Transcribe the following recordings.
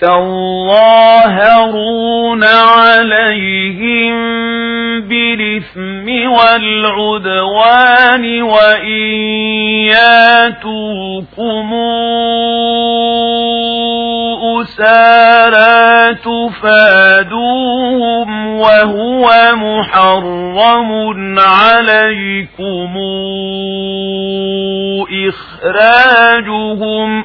تظاهرون عليهم بالإثم والعدوان وإن ياتوكم أسارا تفادوهم وهو محرم عليكم إخراجهم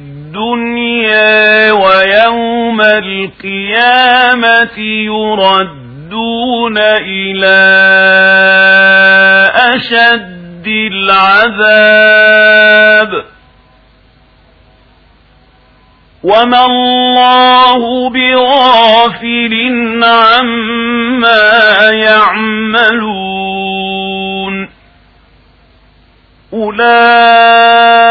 الدنيا ويوم القيامة يردون إلى أشد العذاب. وما الله بغافل عما يعملون. أولئك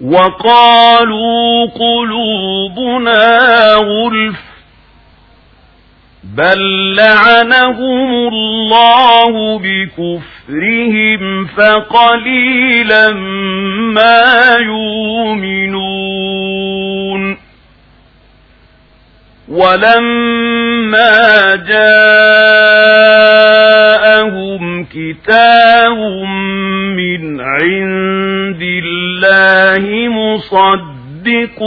وقالوا قلوبنا غلف بل لعنهم الله بكفرهم فقليلا ما يؤمنون ولما جاءهم كتاب من الله مصدق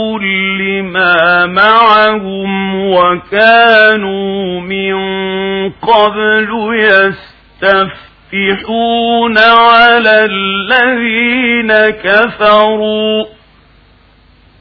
لما معهم وكانوا من قبل يستفتحون على الذين كفروا.